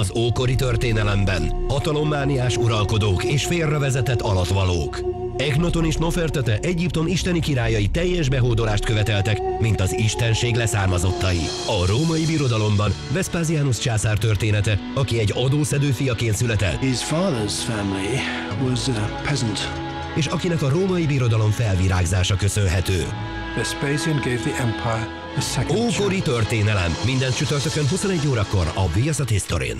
Az ókori történelemben hatalommániás uralkodók és félrevezetett alatvalók. Egnoton és Nofertete Egyiptom isteni királyai teljes behódolást követeltek, mint az istenség leszármazottai. A római birodalomban Vespasianus császár története, aki egy adószedő fiaként született, His father's family was a peasant. és akinek a római birodalom felvirágzása köszönhető. Vespasian gave the empire a second chance. Ókori történelem minden csütörtökön 21 órakor a Viaszat Historin.